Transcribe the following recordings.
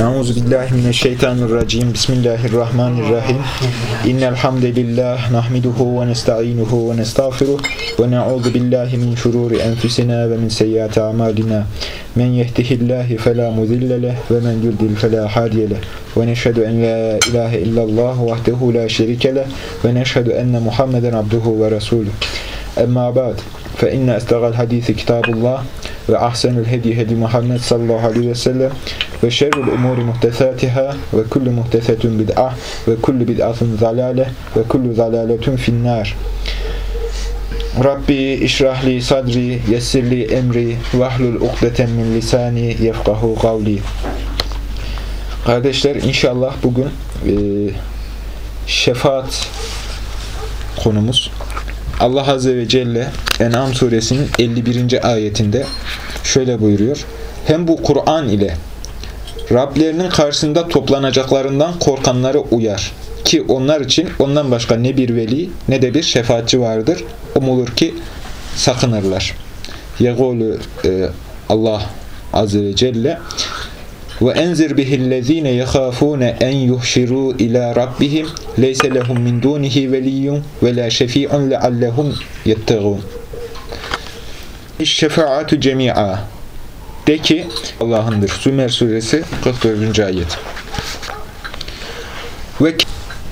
أعوذ بالله من الشيطان الرجيم بسم الله الرحمن الرحيم إن الحمد لله نحمده ونستعينه ونستغفره ونعوذ بالله من شرور أنفسنا ومن سيئات أعمالنا من يهده الله فلا مذل له ومن يضلل فلا هادي له ونشهد أن لا إله إلا الله وحده لا شريك له ونشهد أن محمدا عبده ورسوله أما بعد فإن أستغل حديث كتاب الله وأحسن الهدي هدي محمد صلى الله عليه وسلم ve şerrul umuri muhtesatiha ve kullu muhtesetun bid'ah ve kullu bid'atun zalale ve kullu zalaletun finnar. Rabbi işrahli sadri yessirli emri vahlul ukdeten min lisani yefkahu kavli. Kardeşler inşallah bugün e, şefaat konumuz. Allah Azze ve Celle En'am suresinin 51. ayetinde şöyle buyuruyor. Hem bu Kur'an ile Rablerinin karşısında toplanacaklarından korkanları uyar. Ki onlar için ondan başka ne bir veli ne de bir şefaatçi vardır. Umulur ki sakınırlar. Yegolü e, Allah Azze ve Celle ve enzir bihillezine yahafune en yuhşiru ila rabbihim leyse lehum min dunihi veliyyun ve la şefi'un leallehum yettegun. Şefaatu cemi'a de ki Allah'ındır. Sümer suresi 44. ayet. Ve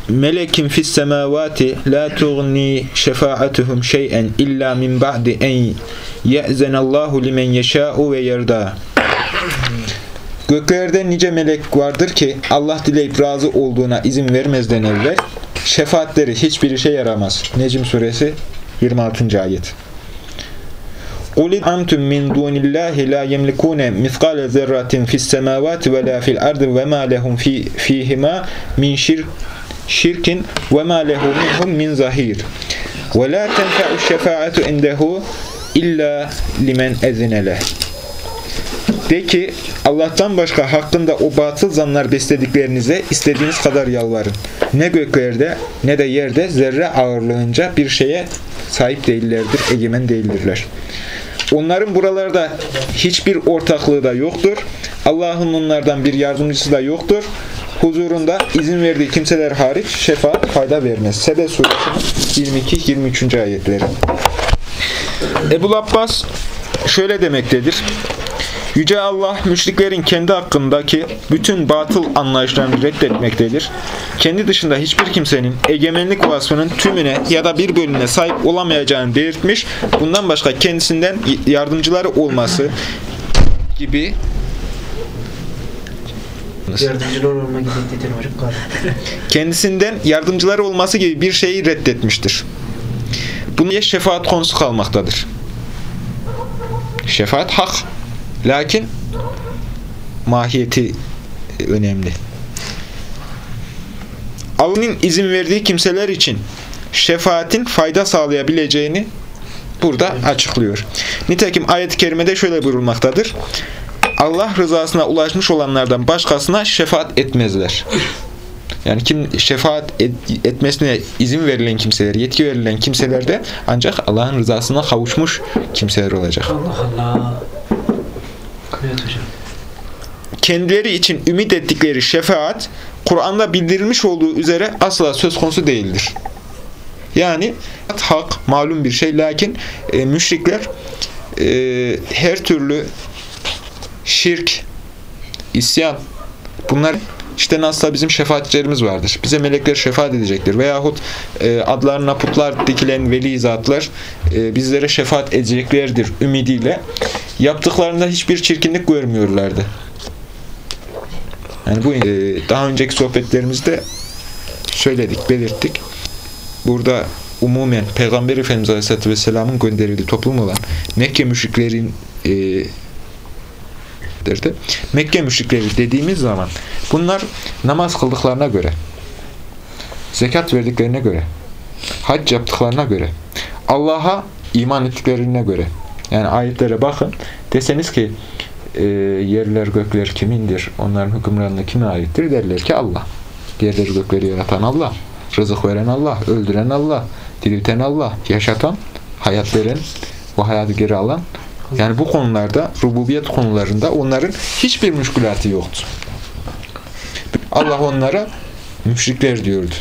melekin fis semavati la tughni şefaatuhum şey'en illa min ba'di en ye'zenallahu limen yeşâ'u ve yerda. Göklerde nice melek vardır ki Allah dileyip razı olduğuna izin vermezden evvel şefaatleri hiçbir işe yaramaz. Necm suresi 26. ayet. Ulid amtum min dunillahi la yemlikune miskale zerratin fis semavati ve la fil ardı ve ma lehum fi fihima min şirk şirkin ve ma lehu minhum min zahir. Ve la tenfa'u şefaatu illa limen ezinele. De ki Allah'tan başka hakkında o batıl zanlar beslediklerinize istediğiniz kadar yalvarın. Ne göklerde ne de yerde zerre ağırlığınca bir şeye sahip değillerdir, egemen değildirler. Onların buralarda hiçbir ortaklığı da yoktur. Allah'ın onlardan bir yardımcısı da yoktur. Huzurunda izin verdiği kimseler hariç şefaat fayda vermez. Sebe suresinin 22-23. ayetleri. Ebu Abbas şöyle demektedir. Yüce Allah müşriklerin kendi hakkındaki bütün batıl anlayışlarını reddetmektedir. Kendi dışında hiçbir kimsenin egemenlik vasfının tümüne ya da bir bölümüne sahip olamayacağını belirtmiş, bundan başka kendisinden yardımcıları olması gibi Yardımcılar olma gibi dedin hocam. kendisinden yardımcıları olması gibi bir şeyi reddetmiştir. Bunun şefaat konusu kalmaktadır. Şefaat hak. Lakin mahiyeti önemli. Allah'ın izin verdiği kimseler için şefaatin fayda sağlayabileceğini burada açıklıyor. Nitekim ayet-i kerimede şöyle buyurulmaktadır. Allah rızasına ulaşmış olanlardan başkasına şefaat etmezler. Yani kim şefaat et, etmesine izin verilen kimseler, yetki verilen kimseler de ancak Allah'ın rızasına kavuşmuş kimseler olacak. Allah Allah. Evet hocam. Kendileri için ümit ettikleri şefaat, Kur'an'da bildirilmiş olduğu üzere asla söz konusu değildir. Yani hak, malum bir şey. Lakin e, müşrikler e, her türlü şirk, isyan, bunlar işte nasılsa bizim şefaatçilerimiz vardır. Bize melekler şefaat edecektir. Veyahut e, adlarına putlar dikilen veli zatlar e, bizlere şefaat edeceklerdir ümidiyle. Yaptıklarında hiçbir çirkinlik görmüyorlardı. Yani bu e, daha önceki sohbetlerimizde söyledik, belirttik. Burada umumen Peygamber Efendimiz Aleyhisselatü Vesselam'ın gönderildiği toplum olan Mekke müşriklerin e, derdi. Mekke müşrikleri dediğimiz zaman bunlar namaz kıldıklarına göre, zekat verdiklerine göre, hac yaptıklarına göre, Allah'a iman ettiklerine göre, yani ayetlere bakın, deseniz ki e, yerler gökler kimindir, onların hükümranlığı kime aittir derler ki Allah. Yerleri gökleri yaratan Allah, rızık veren Allah, öldüren Allah, dirilten Allah, yaşatan, hayat veren, bu hayatı geri alan yani bu konularda, rububiyet konularında onların hiçbir müşkülatı yoktu. Allah onlara müşrikler diyordu.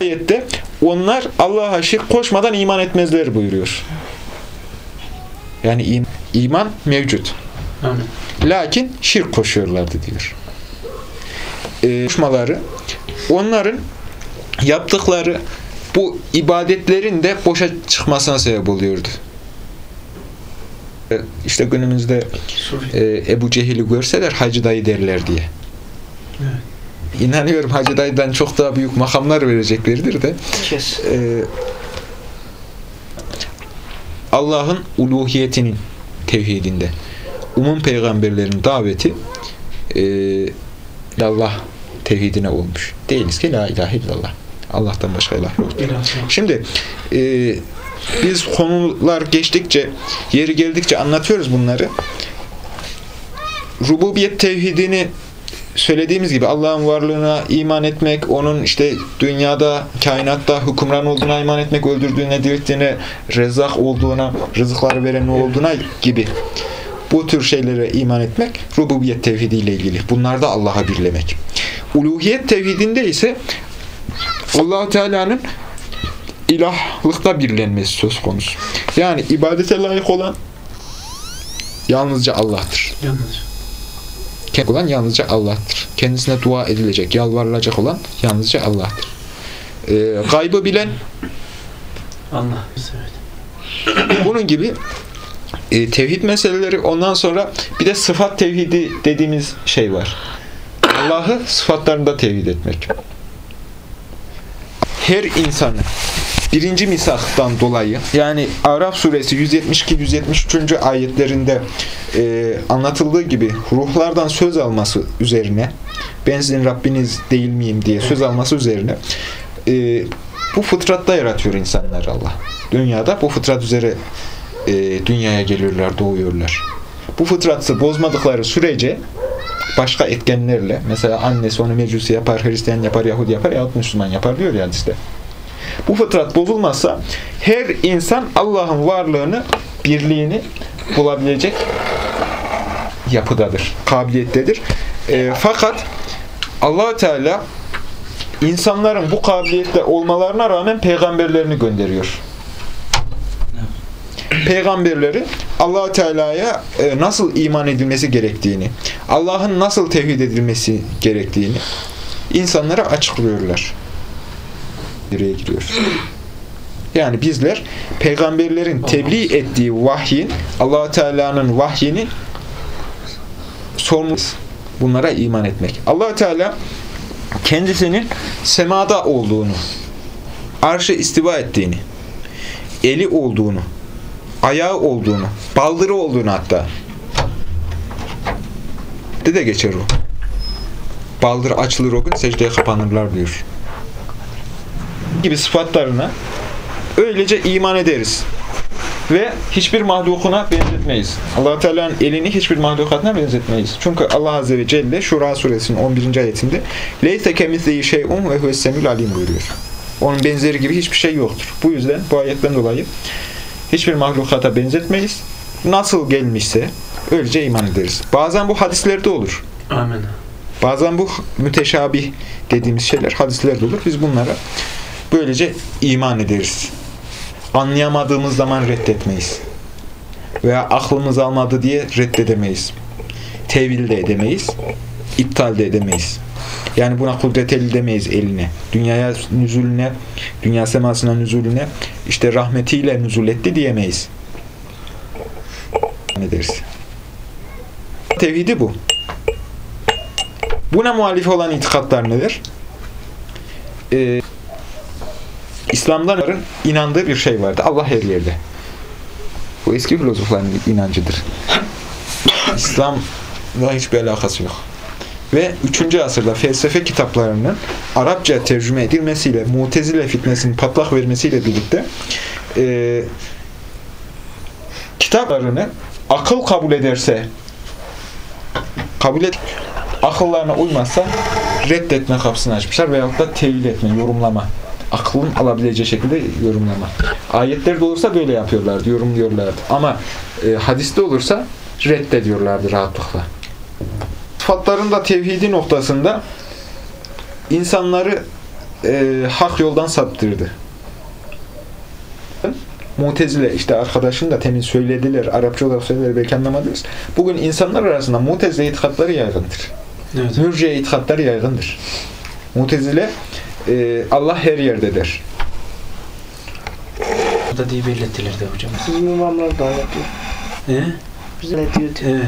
Ayette onlar Allah'a şirk koşmadan iman etmezler buyuruyor. Yani im- iman mevcut. Amin. Lakin şirk koşuyorlardı diyor. Ee, koşmaları, onların yaptıkları bu ibadetlerin de boşa çıkmasına sebep oluyordu. İşte günümüzde e, Ebu Cehil'i görseler Hacı dayı derler diye. Evet. İnanıyorum Hacı dayıdan çok daha büyük makamlar vereceklerdir de Kes. e, Allah'ın uluhiyetinin tevhidinde umum peygamberlerin daveti e, Allah tevhidine olmuş. Değiliz ki la ilahe illallah. Allah'tan başka ilah yok. Biraz yok. Şimdi e, biz konular geçtikçe, yeri geldikçe anlatıyoruz bunları. Rububiyet tevhidini söylediğimiz gibi Allah'ın varlığına iman etmek, onun işte dünyada, kainatta hükümran olduğuna iman etmek, öldürdüğüne, dirilttiğine, rezzak olduğuna, rızıkları veren olduğuna gibi bu tür şeylere iman etmek rububiyet tevhidiyle ilgili. Bunlar da Allah'a birlemek. Uluhiyet tevhidinde ise allah Teala'nın ilahlıkta birlenmesi söz konusu. Yani ibadete layık olan yalnızca Allah'tır. Yalnız. Kendi olan yalnızca Allah'tır. Kendisine dua edilecek, yalvarılacak olan yalnızca Allah'tır. Ee, gaybı bilen Allah. Bunun gibi e, tevhid meseleleri ondan sonra bir de sıfat tevhidi dediğimiz şey var. Allah'ı sıfatlarında tevhid etmek. Her insanın birinci misaktan dolayı yani Araf suresi 172-173. ayetlerinde e, anlatıldığı gibi ruhlardan söz alması üzerine ben sizin Rabbiniz değil miyim diye söz alması üzerine e, bu fıtratta yaratıyor insanlar Allah. Dünyada bu fıtrat üzere e, dünyaya geliyorlar, doğuyorlar. Bu fıtratı bozmadıkları sürece başka etkenlerle mesela annesi onu mecusi yapar, Hristiyan yapar, Yahudi yapar yahut Müslüman yapar diyor ya hadiste. Bu fıtrat bozulmazsa her insan Allah'ın varlığını, birliğini bulabilecek yapıdadır, kabiliyettedir. E, fakat allah Teala insanların bu kabiliyette olmalarına rağmen peygamberlerini gönderiyor. Peygamberleri allah Teala'ya e, nasıl iman edilmesi gerektiğini, Allah'ın nasıl tevhid edilmesi gerektiğini insanlara açıklıyorlar. Nereye giriyor? Yani bizler peygamberlerin tebliğ ettiği vahyin, allah Teala'nın vahyini sorumluyuz. Bunlara iman etmek. allah Teala kendisinin semada olduğunu, arşı istiva ettiğini, eli olduğunu, ayağı olduğunu, baldırı olduğunu hatta. De de geçer o. Baldırı açılır o gün secdeye kapanırlar diyor Gibi sıfatlarına öylece iman ederiz. Ve hiçbir mahlukuna benzetmeyiz. allah Teala'nın elini hiçbir mahlukatına benzetmeyiz. Çünkü Allah Azze ve Celle Şura suresinin 11. ayetinde لَيْسَ كَمِثْلِهِ شَيْءٌ وَهُوَ السَّمِيُّ alim buyuruyor. Onun benzeri gibi hiçbir şey yoktur. Bu yüzden bu ayetten dolayı hiçbir mahlukata benzetmeyiz. Nasıl gelmişse öylece iman ederiz. Bazen bu hadislerde olur. Amin. Bazen bu müteşabih dediğimiz şeyler hadislerde olur. Biz bunlara böylece iman ederiz. Anlayamadığımız zaman reddetmeyiz. Veya aklımız almadı diye reddedemeyiz. Tevil de edemeyiz. iptal de edemeyiz. Yani buna kudret eli demeyiz eline. Dünyaya nüzulüne, dünya semasına nüzulüne işte rahmetiyle nüzul etti diyemeyiz. Ne deriz? Tevhidi bu. Buna muhalif olan itikatlar nedir? Ee, İslam'dan inandığı bir şey vardı. Allah her yerde. Bu eski filozofların inancıdır. İslam'la hiçbir alakası yok. Ve 3. asırda felsefe kitaplarının Arapça tercüme edilmesiyle, Mutezile fitnesinin patlak vermesiyle birlikte e, kitaplarını akıl kabul ederse kabul et akıllarına uymazsa reddetme kapısını açmışlar veyahut da tevil etme, yorumlama. Aklın alabileceği şekilde yorumlama. Ayetlerde olursa böyle yapıyorlardı, yorumluyorlardı. Ama e, hadiste olursa reddediyorlardı rahatlıkla. Sıfatların da tevhidi noktasında insanları e, hak yoldan saptırdı. Mutezile işte arkadaşın da temin söylediler, Arapça olarak söylediler belki anlamadınız. Bugün insanlar arasında Mutezile itikatları yaygındır. Evet. Mürciye itikatları yaygındır. Mutezile e, Allah her yerdedir. Burada diye belirtilirdi hocam. Bizim imamlar da yapıyor. He? Bize ne diyor diyor. Evet.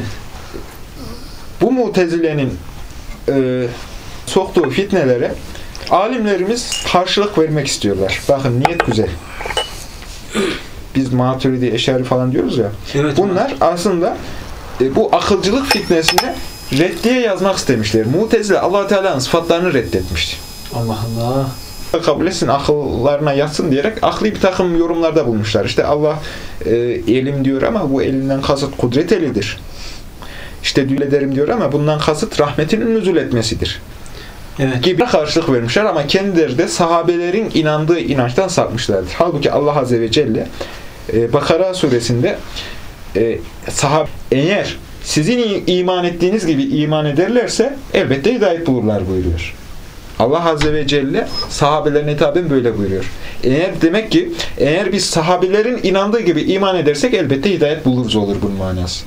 Bu Mutezile'nin e, soktuğu fitnelere alimlerimiz karşılık vermek istiyorlar. Bakın niyet güzel. Biz Maturidi, Eşari falan diyoruz ya. Evet. Bunlar aslında e, bu akılcılık fitnesine reddiye yazmak istemişler. Mutezile allah Teala'nın sıfatlarını reddetmiş. Allah Allah. Kabul etsin, akıllarına yatsın diyerek akli bir takım yorumlarda bulmuşlar. İşte Allah e, elim diyor ama bu elinden kasıt kudret elidir. İşte dül ederim diyor ama bundan kasıt rahmetinin nüzul etmesidir. Evet. Gibi karşılık vermişler ama kendileri de sahabelerin inandığı inançtan sapmışlardır. Halbuki Allah Azze ve Celle e, Bakara suresinde e, sahab eğer sizin iman ettiğiniz gibi iman ederlerse elbette hidayet bulurlar buyuruyor. Allah Azze ve Celle sahabelerine hitaben böyle buyuruyor. Eğer demek ki eğer biz sahabelerin inandığı gibi iman edersek elbette hidayet buluruz olur bunun manası.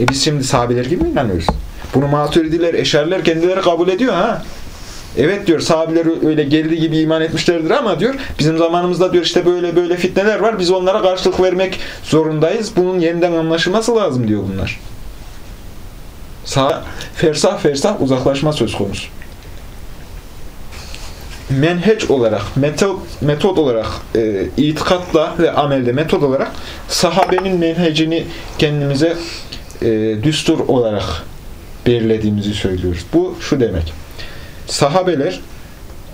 E biz şimdi sahabeler gibi mi inanıyoruz? Bunu maturidiler, eşariler kendileri kabul ediyor ha. Evet diyor sahabeler öyle geldiği gibi iman etmişlerdir ama diyor bizim zamanımızda diyor işte böyle böyle fitneler var biz onlara karşılık vermek zorundayız. Bunun yeniden anlaşılması lazım diyor bunlar. Sağ, fersah fersah uzaklaşma söz konusu. Menheç olarak, metot, metot olarak, e, itikatla ve amelde metot olarak sahabenin menhecini kendimize e, düstur olarak belirlediğimizi söylüyoruz. Bu şu demek. Sahabeler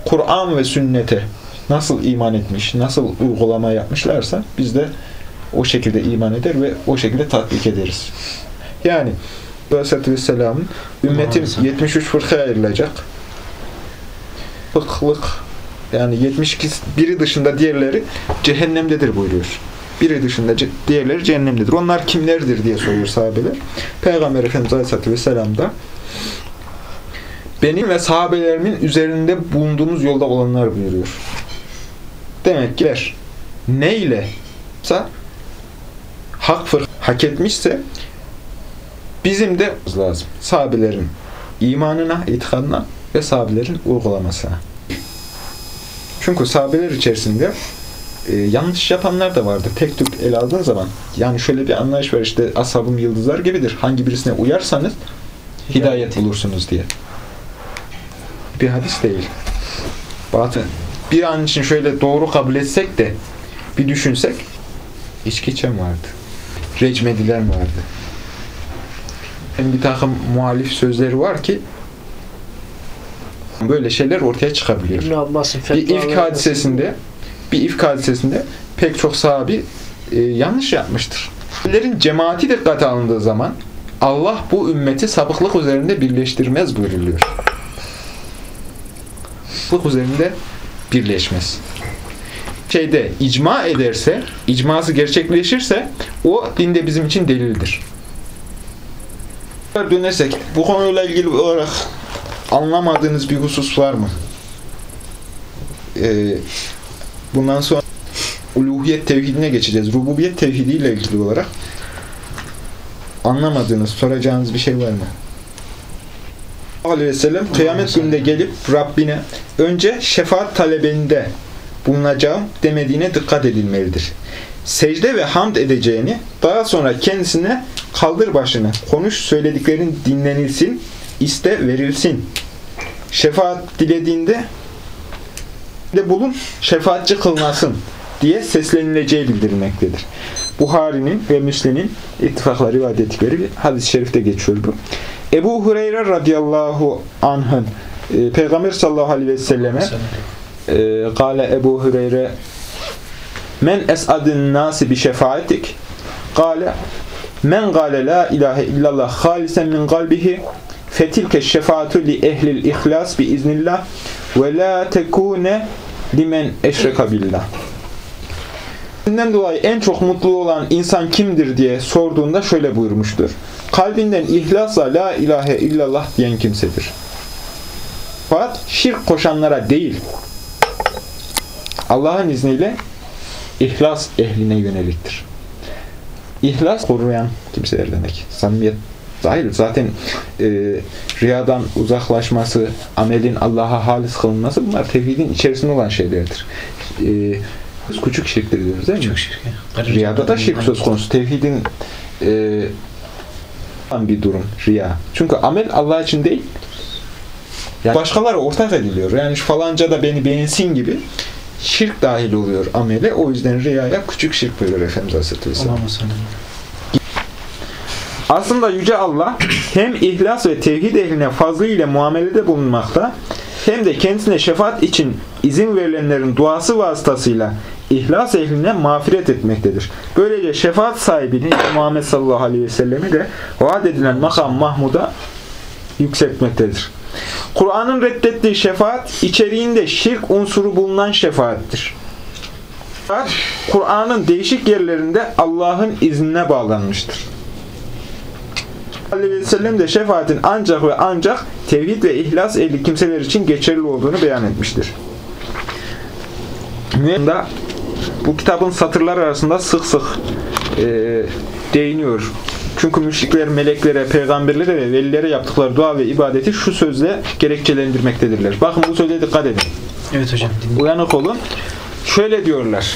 Kur'an ve sünnete nasıl iman etmiş, nasıl uygulama yapmışlarsa biz de o şekilde iman eder ve o şekilde tatbik ederiz. Yani Aleyhisselatü Vesselam'ın ümmetim Allah'ım. 73 fırkaya ayrılacak. Fıklık yani 72 biri dışında diğerleri cehennemdedir buyuruyor. Biri dışında diğerleri cehennemdedir. Onlar kimlerdir diye soruyor sahabeler. Peygamber Efendimiz Aleyhisselatü Vesselam da benim ve sahabelerimin üzerinde bulunduğumuz yolda olanlar buyuruyor. Demek ki ne ile hak fır hak etmişse bizim de lazım. Sahabelerin imanına, itikadına ve sahabelerin uygulamasına. Çünkü sahabeler içerisinde e, yanlış yapanlar da vardır. Tek tük ele aldığın zaman yani şöyle bir anlayış var işte ashabım yıldızlar gibidir. Hangi birisine uyarsanız hidayet bulursunuz diye. Bir hadis değil. Batın. Bir an için şöyle doğru kabul etsek de bir düşünsek içki içen vardı. Recmediler vardı? Yani bir takım muhalif sözleri var ki böyle şeyler ortaya çıkabiliyor. Bir ifk hadisesinde bir ifk hadisesinde pek çok sahabi e, yanlış yapmıştır. Sahabelerin cemaati dikkate alındığı zaman Allah bu ümmeti sapıklık üzerinde birleştirmez buyruluyor. Sapıklık üzerinde birleşmez. Şeyde icma ederse, icması gerçekleşirse o dinde bizim için delildir. Dönersek bu konuyla ilgili olarak anlamadığınız bir husus var mı? Ee, bundan sonra uluhiyet tevhidine geçeceğiz. Rububiyet tevhidiyle ilgili olarak anlamadığınız, soracağınız bir şey var mı? Aleyhi ve sellem kıyamet gününde gelip Rabbine önce şefaat talebinde bulunacağım demediğine dikkat edilmelidir. Secde ve hamd edeceğini, daha sonra kendisine kaldır başını, konuş söylediklerin dinlenilsin, iste verilsin. Şefaat dilediğinde de bulun, şefaatçi kılmasın diye seslenileceği bildirilmektedir. Buhari'nin ve Müslim'in ittifakla rivayet ettikleri bir hadis-i şerifte geçiyor bu. Ebu Hureyre radıyallahu anh'ın e, Peygamber sallallahu aleyhi ve selleme e, Kale Ebu Hureyre Men es'adın nasi bi şefaatik Kale Men gale la ilahe illallah halisen min kalbihi fetilke şefaatu li ehlil ihlas bi iznillah ve la tekune limen eşreka billah. Bundan dolayı en çok mutlu olan insan kimdir diye sorduğunda şöyle buyurmuştur. Kalbinden ihlasla la ilahe illallah diyen kimsedir. şefaat şirk koşanlara değil, Allah'ın izniyle ihlas ehline yöneliktir. İhlas koruyan kimseler demek. Samimiyet dahil. Zaten e, riyadan uzaklaşması, amelin Allah'a halis kılınması bunlar tevhidin içerisinde olan şeylerdir. E, küçük şirktir diyoruz değil mi? Çok şirk. Riyada da şirk söz konusu. Tevhidin e, bir durum riya. Çünkü amel Allah için değil. Yani başkaları ortak ediliyor. Yani şu falanca da beni beğensin gibi şirk dahil oluyor amele. O yüzden riyaya küçük şirk buyuruyor Efendimiz Aleyhisselam. Aslında Yüce Allah hem ihlas ve tevhid ehline fazlı ile muamelede bulunmakta hem de kendisine şefaat için izin verilenlerin duası vasıtasıyla ihlas ehline mağfiret etmektedir. Böylece şefaat sahibini Muhammed sallallahu aleyhi ve sellemi de vaat edilen makam Mahmud'a yükseltmektedir. Kur'an'ın reddettiği şefaat içeriğinde şirk unsuru bulunan şefaattir. Şefaat, Kur'an'ın değişik yerlerinde Allah'ın iznine bağlanmıştır. Aleyhi ve sellem de şefaatin ancak ve ancak tevhid ve ihlas ehli kimseler için geçerli olduğunu beyan etmiştir. Mühendis'de bu kitabın satırlar arasında sık sık e, değiniyor. Çünkü müşrikler meleklere, peygamberlere ve velilere yaptıkları dua ve ibadeti şu sözle gerekçelendirmektedirler. Bakın bu söze dikkat edin. Evet hocam. Dinle. Uyanık olun. Şöyle diyorlar.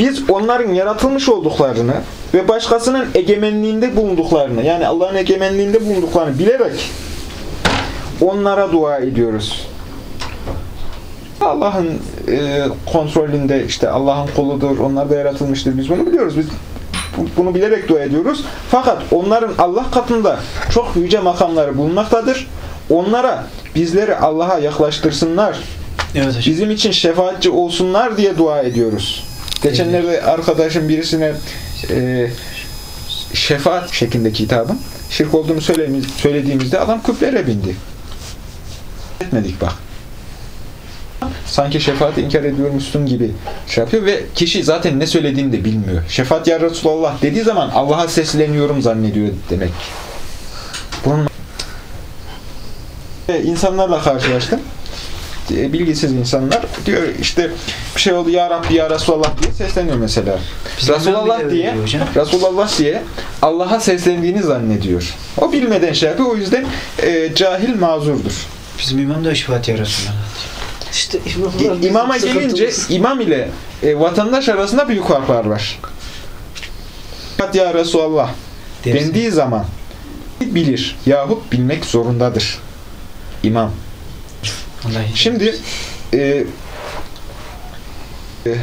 Biz onların yaratılmış olduklarını ve başkasının egemenliğinde bulunduklarını, yani Allah'ın egemenliğinde bulunduklarını bilerek onlara dua ediyoruz. Allah'ın e, kontrolünde işte Allah'ın kuludur, onlar da yaratılmıştır. Biz bunu biliyoruz. Biz bu- bunu bilerek dua ediyoruz. Fakat onların Allah katında çok yüce makamları bulunmaktadır. Onlara bizleri Allah'a yaklaştırsınlar, Evet hocam. bizim için şefaatçi olsunlar diye dua ediyoruz. Geçenlerde arkadaşım birisine e, şefaat şeklindeki hitabın şirk olduğunu söylediğimiz- söylediğimizde adam küplere bindi. Etmedik bak. Sanki şefaati inkar ediyormuşsun gibi şey yapıyor ve kişi zaten ne söylediğini de bilmiyor. Şefaat ya Resulallah dediği zaman Allah'a sesleniyorum zannediyor demek. Bunun E, insanlarla karşılaştım bilgisiz insanlar diyor işte bir şey oldu ya Rabbi ya Resulallah diye sesleniyor mesela. Bizim Resulallah diye. Resulallah diye Allah'a seslendiğini zannediyor. O bilmeden şey yapıyor. O yüzden e, cahil mazurdur. Bizim imam da şefaat ya Resulallah. İşte imamlar İmama gelince imam ile e, vatandaş arasında büyük farklar var. Ya Resulallah Dersin. dendiği zaman bilir yahut bilmek zorundadır. İmam. Şimdi e, e,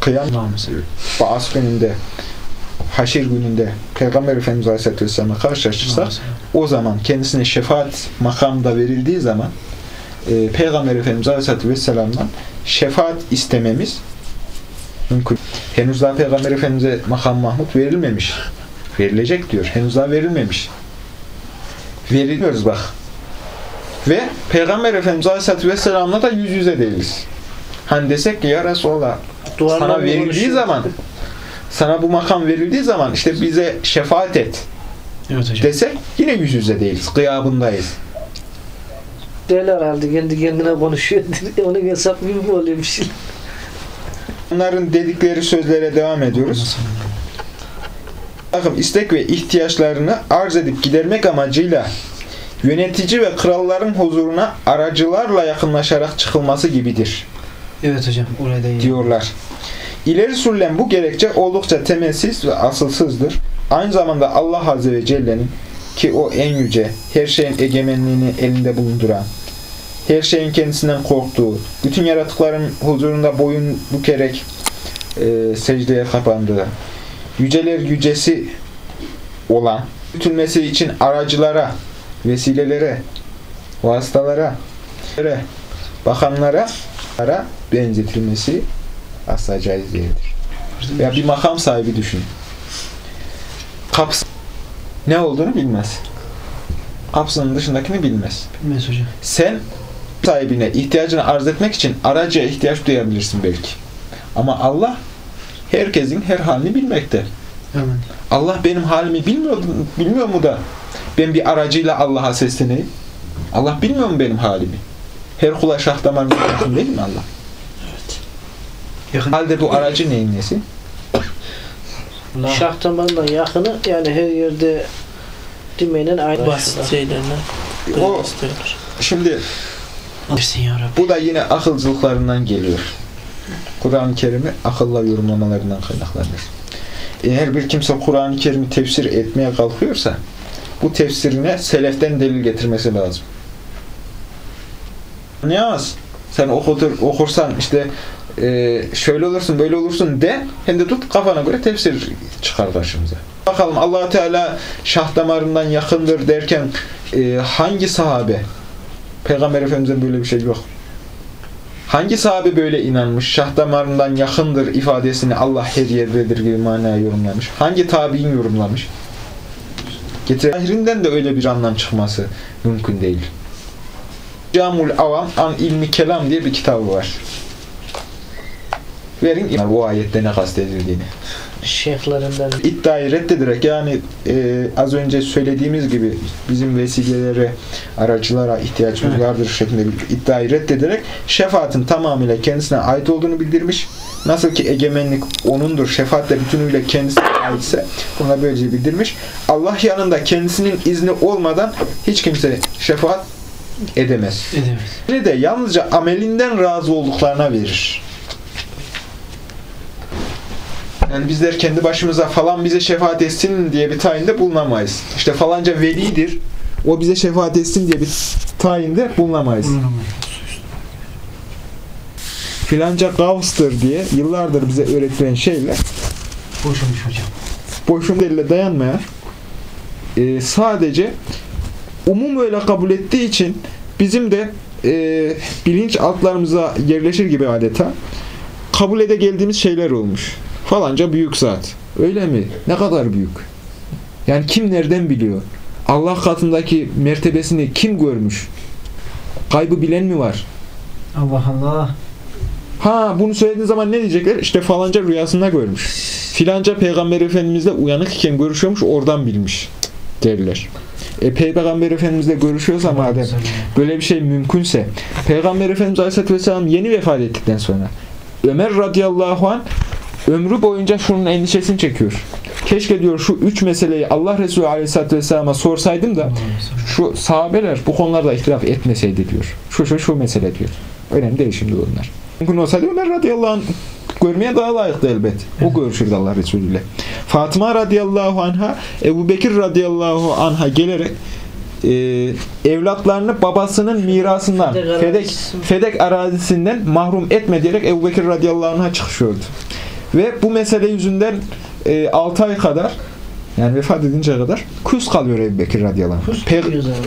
kıyam. Baas gününde haşir gününde Peygamber Efendimiz Aleyhisselatü Vesselam'la karşılaşırsak o zaman kendisine şefaat makamda verildiği zaman e, Peygamber Efendimiz Aleyhisselatü Vesselam'dan şefaat istememiz mümkün. Henüz daha Peygamber Efendimiz'e makam Mahmud verilmemiş. Verilecek diyor. Henüz daha verilmemiş. Veriliyoruz bak. Ve Peygamber Efendimiz Aleyhisselatü Vesselam'la da yüz yüze değiliz. Hani desek ki ya Resulallah Duvarla sana bir verildiği zaman sana bu makam verildiği zaman işte bize şefaat et Evet hocam. desek yine yüz yüze değiliz. Gıyabındayız. Değil herhalde kendi kendine konuşuyor. Onun hesap gibi mi oluyormuş? Onların dedikleri sözlere devam ediyoruz. Takım istek ve ihtiyaçlarını arz edip gidermek amacıyla yönetici ve kralların huzuruna aracılarla yakınlaşarak çıkılması gibidir Evet hocam. Oraya da iyi. diyorlar. İleri sürülen bu gerekçe oldukça temelsiz ve asılsızdır. Aynı zamanda Allah Azze ve Celle'nin ki o en yüce, her şeyin egemenliğini elinde bulunduran, her şeyin kendisinden korktuğu, bütün yaratıkların huzurunda boyun bükerek e, secdeye kapandığı, yüceler yücesi olan, bütünmesi için aracılara, vesilelere, vasıtalara, bakanlara ara benzetilmesi asla caiz değildir. Ya bir makam sahibi düşün. Kapısı ne olduğunu bilmez. Kapısının dışındakini bilmez. Bilmez hocam. Sen sahibine ihtiyacını arz etmek için aracıya ihtiyaç duyabilirsin belki. Ama Allah herkesin her halini bilmekte. Amin. Allah benim halimi bilmiyor, bilmiyor mu da ben bir aracıyla Allah'a sesleneyim? Allah bilmiyor mu benim halimi? Her kula şah damarına yakın değil mi Allah? Yakın. Halde bu aracı neyin nesi? Şah damarından yakını yani her yerde demeyle aynı Basit şeylerine O şimdi bu da yine akılcılıklarından geliyor. Kur'an-ı Kerim'i akılla yorumlamalarından kaynaklanır. Eğer bir kimse Kur'an-ı Kerim'i tefsir etmeye kalkıyorsa bu tefsirine seleften delil getirmesi lazım. Ne az? Sen okutur, okursan işte e, şöyle olursun böyle olursun de hem de tut kafana göre tefsir çıkar karşımıza. Bakalım allah Teala şah damarından yakındır derken e, hangi sahabe Peygamber Efendimiz'e böyle bir şey yok. Hangi sahabe böyle inanmış? Şah damarından yakındır ifadesini Allah her yerdedir gibi manaya yorumlamış. Hangi tabi'in yorumlamış? Getiririnden de öyle bir anlam çıkması mümkün değil. Camul Avam an ilmi kelam diye bir kitabı var. Verin bu ayette ne kastedildiğini. Şeyhlerinden İddiayı reddederek yani e, az önce söylediğimiz gibi bizim vesilelere, aracılara ihtiyacımız vardır şeklinde bir iddiayı reddederek şefaatin tamamıyla kendisine ait olduğunu bildirmiş. Nasıl ki egemenlik onundur, şefaat de bütünüyle kendisine aitse buna böylece bildirmiş. Allah yanında kendisinin izni olmadan hiç kimse şefaat edemez. Edemez. De yalnızca amelinden razı olduklarına verir. Yani bizler kendi başımıza falan bize şefaat etsin diye bir tayinde bulunamayız. İşte falanca velidir, o bize şefaat etsin diye bir tayinde bulunamayız. Filanca gavstır diye yıllardır bize öğretilen şeyler Boşumuş hocam. boşun elle dayanmayan e, sadece umum öyle kabul ettiği için bizim de e, bilinç altlarımıza yerleşir gibi adeta kabul ede geldiğimiz şeyler olmuş. Falanca büyük zat. Öyle mi? Ne kadar büyük? Yani kim nereden biliyor? Allah katındaki mertebesini kim görmüş? Kaybı bilen mi var? Allah Allah. Ha bunu söylediğin zaman ne diyecekler? İşte falanca rüyasında görmüş. Filanca peygamber efendimizle uyanık iken görüşüyormuş oradan bilmiş derler. E, peygamber efendimizle görüşüyorsa madem böyle bir şey mümkünse peygamber efendimiz aleyhisselatü vesselam yeni vefat ettikten sonra Ömer radıyallahu an ömrü boyunca şunun endişesini çekiyor. Keşke diyor şu üç meseleyi Allah Resulü aleyhisselatü vesselama sorsaydım da şu sahabeler bu konularda ihtilaf etmeseydi diyor. Şu şu şu mesele diyor. Önemli değil şimdi bunlar. Mümkün olsaydı Ömer radıyallahu anh görmeye daha layıktı elbet. O görüşürdü Allah Resulü ile. Fatıma radıyallahu anha Ebu Bekir radıyallahu anha gelerek e, evlatlarını babasının mirasından Fedek fedek, arazisi. fedek arazisinden mahrum etme diyerek Ebu Bekir radıyallahu anh'a çıkışıyordu. Ve bu mesele yüzünden e, 6 ay kadar yani vefat edinceye kadar kus kalıyor Ebu Bekir radıyallahu anh. Pe-.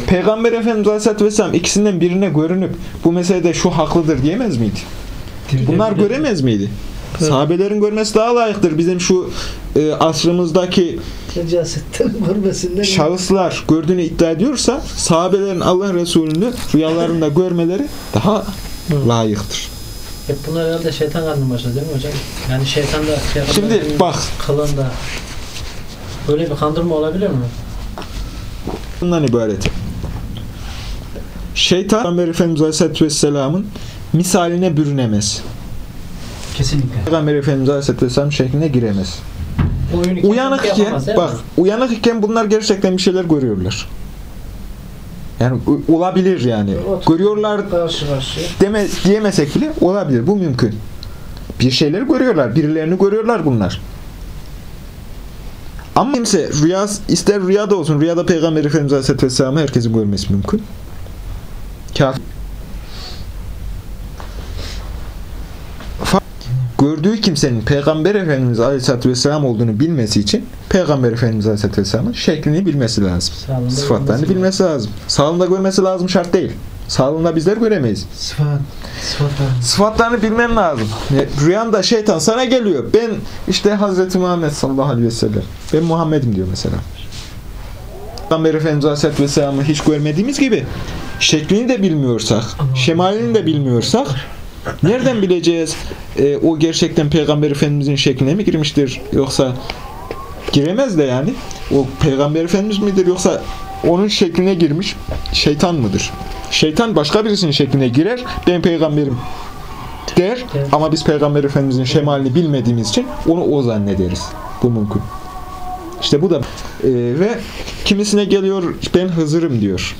Peygamber Efendimiz Aleyhisselatü Vesselam ikisinden birine görünüp bu meselede şu haklıdır diyemez miydi? Bunlar göremez miydi? Sahabelerin görmesi daha layıktır. Bizim şu e, asrımızdaki şahıslar gördüğünü iddia ediyorsa sahabelerin Allah Resulü'nü rüyalarında görmeleri daha layıktır. Hep bunlar herhalde şeytan kandırmacı değil mi hocam? Yani şeytan da Şimdi bak kılında böyle bir kandırma olabilir mi? bundan ibaret. Şeytan Peygamber Efendimiz Aleyhisselatü Vesselam'ın misaline bürünemez. Kesinlikle. Peygamber Efendimiz Aleyhisselatü Vesselam şekline giremez. Uyanık iken, bak uyanık iken bunlar gerçekten bir şeyler görüyorlar. Yani olabilir yani. Evet. Görüyorlar Karşı karşıya. deme, diyemesek bile olabilir. Bu mümkün. Bir şeyler görüyorlar. Birilerini görüyorlar bunlar. Ama kimse rüya, ister rüyada olsun, rüyada Peygamber Efendimiz Aleyhisselatü Vesselam'ı herkesin görmesi mümkün. Kafir. Gördüğü kimsenin Peygamber Efendimiz Aleyhisselatü Vesselam olduğunu bilmesi için Peygamber Efendimiz Aleyhisselatü Vesselam'ın şeklini bilmesi lazım. Sağlığında Sıfatlarını görmesi bilmesi lazım. Sağlığında görmesi lazım şart değil. Sağlığında bizler göremeyiz. Sıfat. Sıfatlar. Sıfatlarını bilmen lazım. Rüyanda şeytan sana geliyor. Ben işte Hazreti Muhammed sallallahu aleyhi ve sellem. Ben Muhammed'im diyor mesela. Peygamber Efendimiz Aleyhisselatü Vesselam'ı hiç görmediğimiz gibi şeklini de bilmiyorsak, şemalini de bilmiyorsak nereden bileceğiz e, o gerçekten Peygamber Efendimizin şekline mi girmiştir yoksa giremez de yani o Peygamber Efendimiz midir yoksa onun şekline girmiş şeytan mıdır? Şeytan başka birisinin şekline girer. Ben peygamberim der ama biz peygamber efendimizin şemalini bilmediğimiz için onu o zannederiz. Bu mümkün. İşte bu da e, ve kimisine geliyor ben Hızır'ım diyor.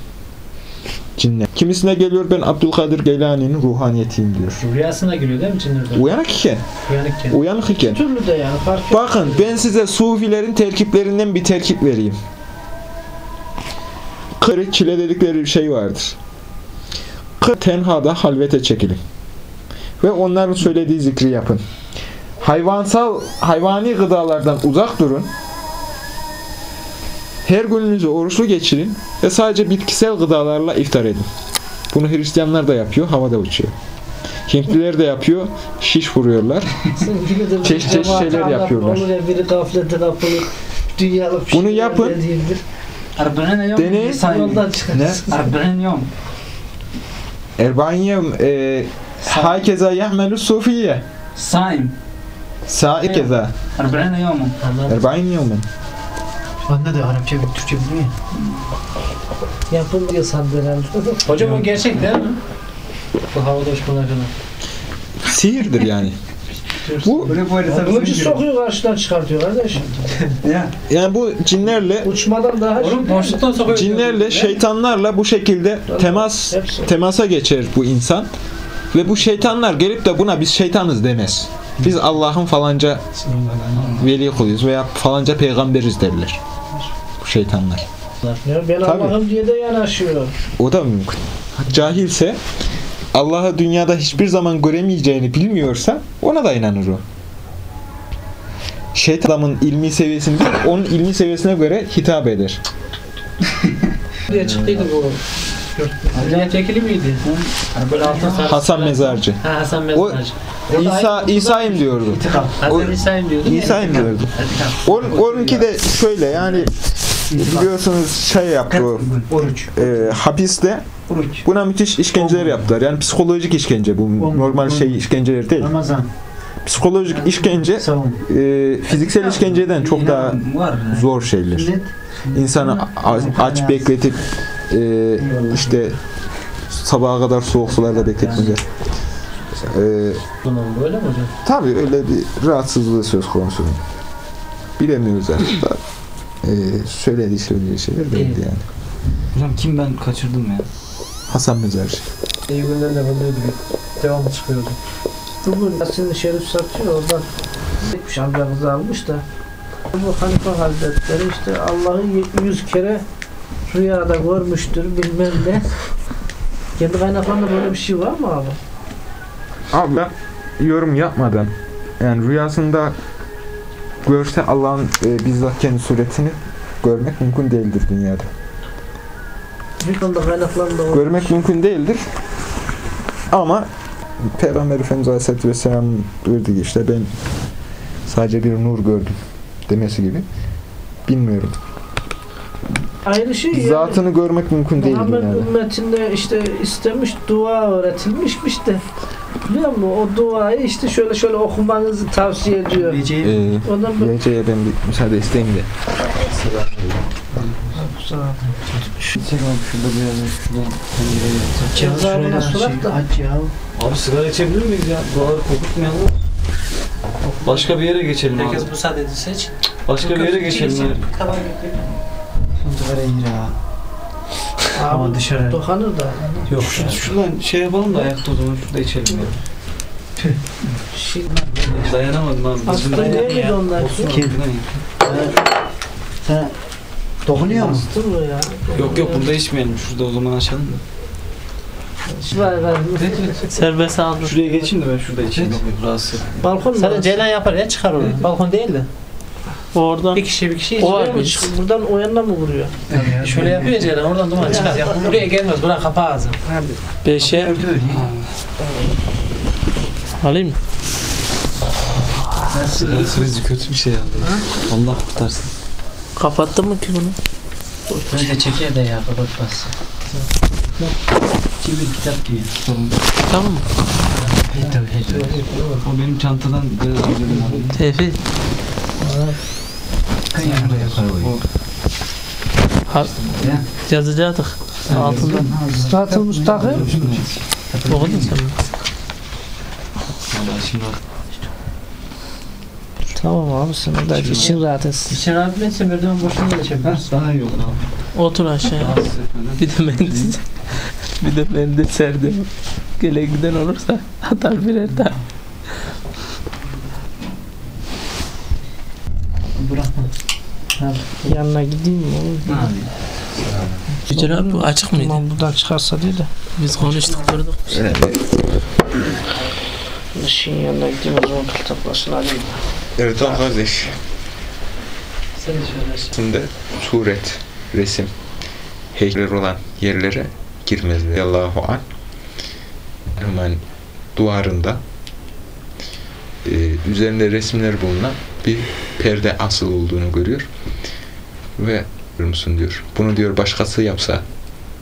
Cinler. Kimisine geliyor ben Abdülkadir Geylani'nin ruhaniyetiyim diyor. Rüyasına giriyor değil mi cinlerden? Uyanık iken, Uyanıkken. uyanık iken. Türlü de yani fark. Bakın ben size sufilerin terkiplerinden bir terkip vereyim. Kırık çile dedikleri bir şey vardır. Kırk tenhada halvete çekilin. Ve onların söylediği zikri yapın. Hayvansal, hayvani gıdalardan uzak durun. Her gününüzü oruçlu geçirin ve sadece bitkisel gıdalarla iftar edin. Bunu Hristiyanlar da yapıyor, havada uçuyor. Hintliler de yapıyor, şiş vuruyorlar. Çeşit çeşit şeyler yapıyorlar. Bunu yapın. yom. Deneyin. Yoldan çıkarsın. Arba'nın yom. Erba'in yevm e, hakeza yahmelu sufiye. Saim. Sa'i keza. Arba'nın yom. Erba'in yevmen. Anne de Arapça bir Türkçe biliyor ya. Diyor sandı herhalde. Hocam o gerçek değil mi? Bu havada uçmalar falan. Sihirdir yani. Bu Böyle Ucu sokuyor karşıdan çıkartıyor kardeş. Ya. yani bu cinlerle Uçmadan daha Oğlum boşluktan sokuyor. cinlerle şeytanlarla bu şekilde temas Hepsi. temasa geçer bu insan. Ve bu şeytanlar gelip de buna biz şeytanız demez. Biz Allah'ın falanca veli kuluyuz veya falanca peygamberiz derler. Bu şeytanlar. Ya ben. Allah'ım diye de yanaşıyor. O da mümkün. Cahilse Allah'ı dünyada hiçbir zaman göremeyeceğini bilmiyorsa ona da inanır o. Şeytan adamın ilmi seviyesini onun ilmi seviyesine göre hitap eder. diye çıktıydı bu. Milletvekili miydi? Böyle altın sarı. Hasan Mezarcı. Ha Hasan O Mezarcı. İsa İsa'yım diyordu. O- Hasan İsa'yım diyordu. İsa'yım diyordu. Onun, onunki de şöyle yani biliyorsunuz şey yaptı o, Oruç. e, hapiste Oruç. buna müthiş işkenceler yaptılar. Yani psikolojik işkence bu normal şey işkenceler değil. Ramazan. Psikolojik işkence e, fiziksel işkenceden çok daha zor şeyler. İnsanı aç bekletip e, işte sabaha kadar soğuk sularda bekletmeler. E, Bunu böyle mi hocam? tabii öyle bir rahatsızlığı söz konusu. Bilemiyoruz artık da. E, söylediği söylediği şeyler belli yani. Hocam kim ben kaçırdım ya. Hasan Mezarcı. İyi günler de buradaydı. Devamı çıkıyordu. Bu Yasin Şerif satıyor oradan. Gitmiş amcamızı almış da. Bu Hanife Hazretleri işte Allah'ı yüz kere rüyada görmüştür bilmem ne. Kendi kaynaklarında böyle bir şey var mı abi? Abi ben yorum yapmadan yani rüyasında görse Allah'ın e, bizzat kendi suretini görmek mümkün değildir dünyada. Bir konuda kaynaklarında o. Görmek mümkün değildir. Ama Peygamber Efendimiz Aleyhisselatü Vesselam buyurdu ki işte ben sadece bir nur gördüm demesi gibi. Bilmiyorum. Ayrı şey yani. Zatını görmek mümkün değil Muhammed dünyada. ümmetinde işte istemiş dua öğretilmişmiş de biliyor musun o duayı işte şöyle şöyle okumanızı tavsiye ediyor. Ee, Ondan YC'ye ben bir müsaade isteyeyim de. Abi. Cezabına surat da Aç ya. Abi sigara içebilir miyiz ya? Buraları kokutmayalım. Başka bir yere geçelim abi. Herkes müsaade edilse hiç. Başka bir yere geçelim. Tamam. Sigara inir ha. Ama abi dışarı. dokanır da. Yok. Şu, şuradan şey yapalım da ayakta o zaman şurada içelim ya. Şey, Dayanamadım abi. Aslında miydi onlar ki? Olsun abi, inan ya. Sen dokunuyor musun? Bastır mı ya? Yok yok burada içmeyelim. Şurada o zaman açalım da. Var var. Serbest aldı. Şuraya geçeyim de ben şurada içeyim. Rahatsız etme. Balkon mu? Zaten Ceylan yapar ya çıkar onu. Balkon değil de. Oradan Bir kişi bir kişi O? Buradan o yanına mı vuruyor? Şöyle yapıyor ya Ceylan oradan duman çıkar. Ya buraya gelmez. Bırak kapağı ağzı. 5'e alayım mı? Süreci kötü bir şey ya. Allah kurtarsın. Kapattın mı ki bunu? Böyle çeker de ya kapatmaz. Şimdi kitap gibi. Tamam mı? O benim çantadan biraz aldım. Tevfik. Yazacaktık. Altında. Sırat-ı müstakim. Okudun sen mi? Tamam abi sen orada için rahat etsin. İçin rahat etsin merdiven boşuna geçelim. daha iyi olur abi. Otur aşağıya. Bir de mendil. bir de mendil serdim. Gele giden olursa atar birer daha. Yanına gideyim mi oğlum? Yücel abi bu açık mıydı? Tamam buradan çıkarsa değil de. Biz konuştuk durduk. Işığın yanına gideyim o zaman kitaplasın alayım. Evet o kardeş. Sen şey. Şimdi suret, resim, heykeller olan yerlere girmezler. Allahu an. Hemen duvarında e, üzerinde resimler bulunan bir perde asıl olduğunu görüyor. Ve musun diyor. Bunu diyor başkası yapsa,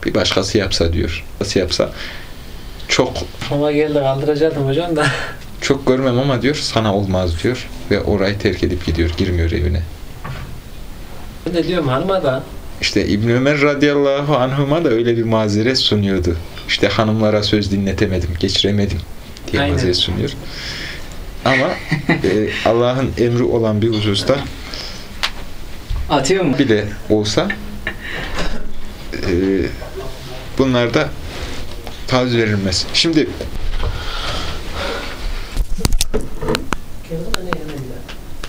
bir başkası yapsa diyor. Başkası yapsa çok Ama geldi kaldıracaktım hocam da. çok görmem ama diyor sana olmaz diyor ve orayı terk edip gidiyor, girmiyor evine. Ben de diyorum hanıma da İşte İbn Ömer radıyallahu anhuma da öyle bir mazeret sunuyordu. İşte hanımlara söz dinletemedim, geçiremedim diye Aynen. mazeret sunuyor. Ama e, Allah'ın emri olan bir hususta Atıyor mu? bile olsa e, bunlarda taviz verilmez. Şimdi